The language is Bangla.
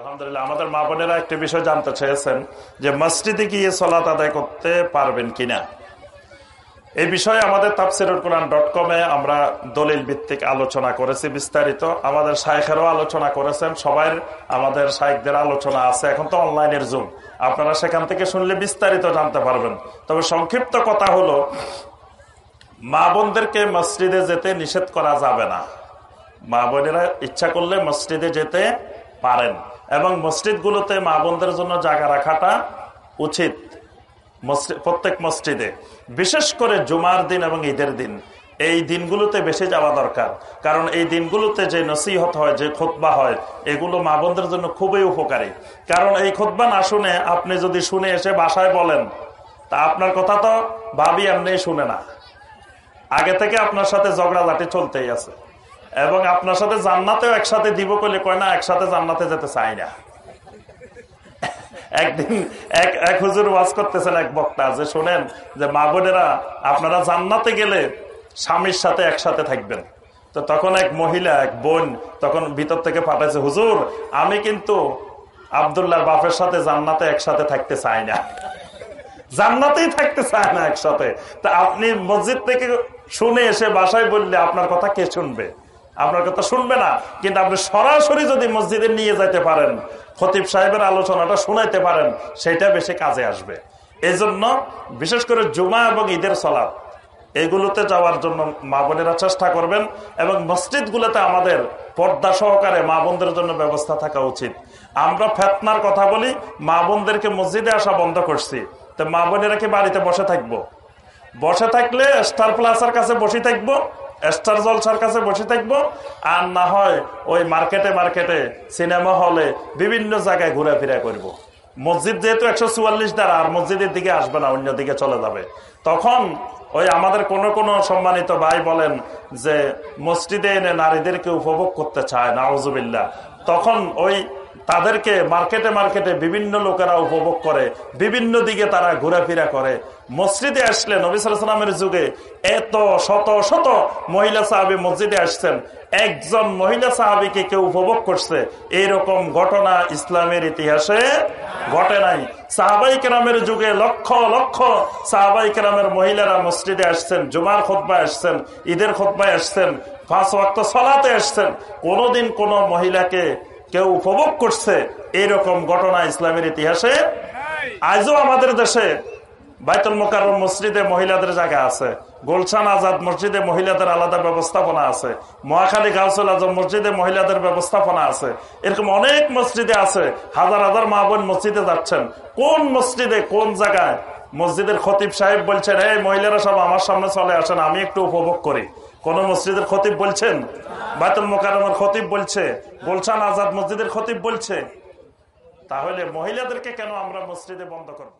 আলহামদুলিল্লাহ, আমাদের মা বোনেরা একটি বিষয় জানতে চেয়েছেন যে মসজিদে গিয়ে সলাত আদায় করতে পারবেন কিনা। এই বিষয়ে আমাদের তাফসিরুল কোরআন ডট কমে আমরা দলিল ভিত্তিক আলোচনা করেছি বিস্তারিত। আমাদের শাইখেরও আলোচনা করেছেন, সবাই আমাদের শাইকদের আলোচনা আছে, এখন তো অনলাইনের যুগ। আপনারা সেখান থেকে শুনলে বিস্তারিত জানতে পারবেন। তবে সংক্ষিপ্ত কথা হলো, মা বোনদেরকে মসজিদে যেতে নিষেধ করা যাবে না। মা বোনেরা ইচ্ছা করলে মসজিদে যেতে পারেন। এবং মসজিদগুলোতে মা বোনদের জন্য জায়গা রাখাটা উচিত। প্রত্যেক মসজিদে। বিশেষ করে জুমার দিন এবং ঈদের দিন। এই দিনগুলোতে বেশি যাওয়া দরকার। কারণ এই দিনগুলোতে যে নসিহত হয়, যে খোদবা হয়, এগুলো মা বোনদের জন্য খুবই উপকারী। কারণ এই খোদবা না শুনে আপনি যদি শুনে এসে বাসায় বলেন, তা আপনার কথা তো ভাবি এমনি শুনে না। আগে থেকে আপনার সাথে ঝগড়া ঝগড়াঝাটি চলতেই আছে। এবং আপনার সাথে জান্নাতেও একসাথে দিব করলে কয় না, একসাথে জান্নাতে যেতে চাই না। একদিন এক এক হুজুর ওয়াজ করতেছেন এক বক্তা, যে শোনেন, যে মা বোনেরা, আপনারা জান্নাতে গেলে স্বামীর সাথে একসাথে থাকবেন। তো তখন এক মহিলা, এক বোন তখন ভিতর থেকে পাঠাইছে, হুজুর, আমি কিন্তু আবদুল্লাহ বাপের সাথে জান্নাতে একসাথে থাকতে চাই না। জান্নাতেই থাকতে চায় না একসাথে। তা আপনি মসজিদ থেকে শুনে এসে বাসায় বললে আপনার কথা কে শুনবে? আপনার কথা শুনবে না, কিন্তু আপনি সরাসরি যদি মসজিদে নিয়ে যাইতে পারেন, খতিব সাহেবের আলোচনাটা শোনাইতে পারেন, সেটা বেশি কাজে আসবে। এই জন্য বিশেষ করে জুমা এবং ঈদের সলাপ এগুলোতে যাওয়ার জন্য মা বোনেরা চেষ্টা করবেন এবং মসজিদগুলোতে আমাদের পর্দা সহকারে মা বোনদের জন্য ব্যবস্থা থাকা উচিত। আমরা ফেতনার কথা বলি, মা বোনদেরকে মসজিদে আসা বন্ধ করছি, তো মা বোনেরা কি বাড়িতে বসে থাকব? বসে থাকলে স্টার প্লাসের কাছে বসে থাকব স্টার জলসার কাছে বসে থাকব, আর না হয় ওই মার্কেটে মার্কেটে, সিনেমা হলে বিভিন্ন জায়গায় ঘুরাফেরা করব। মসজিদ যেহেতু একশো চুয়াল্লিশ দ্বারা, আর মসজিদের দিকে আসবে না, অন্য দিকে চলে যাবে তখন ওই আমাদের কোন কোন সম্মানিত ভাই বলেন যে, মসজিদে এনে নারীদেরকে উপভোগ করতে চায় নাউজুবিল্লা তখন ওই তাদেরকে মার্কেটে মার্কেটে বিভিন্ন লোকেরা উপভোগ করে, বিভিন্ন দিকে তারা ঘোরাফেরা করে। মসজিদে আসলে নবী সালামের যুগে এত শত শত মহিলা সাহাবি মসজিদে আসছেন। একজন মহিলা সাহাবিকে কেউ উপভোগ করছে। এইরকম ঘটনা ইসলামের ইতিহাসে ঘটে নাই। সাহাবাই কেরামের যুগে লক্ষ লক্ষ সাহাবাই কেরামের মহিলারা মসজিদে আসছেন, জুমার খোদ্ায় আসছেন, ঈদের খোদ্ায় আসছেন, পাঁচ ওয়াক্ত সলাতে আসছেন। কোনোদিন কোনো মহিলাকে কেউ উপভোগ করছে এইরকম ঘটনা ইসলামের ইতিহাসে? আজও আমাদের দেশে বাইতুল মোকার মসজিদে মহিলাদের জায়গা আছে। গোলছান আজাদ মসজিদে মহিলাদের আলাদা ব্যবস্থাপনা আছে। মহাখালী গাউসুল আজম মসজিদে মহিলাদের ব্যবস্থাপনা আছে। এরকম অনেক মসজিদে আছে। হাজার হাজার মা বোন মসজিদে যাচ্ছেন। কোন মসজিদে, কোন জায়গায়? মসজিদের খতিব সাহেব বলছেন, এই মহিলারা সব আমার সামনে চলে আসেন, আমি একটু উপভোগ করি। কোন মসজিদের খতিব বলছেন? বায়তুল মোকারমের খতিব বলছে গোলছান আজাদ মসজিদের খতিব বলছে। তাহলে মহিলাদেরকে কেন আমরা মসজিদে বন্ধ করব?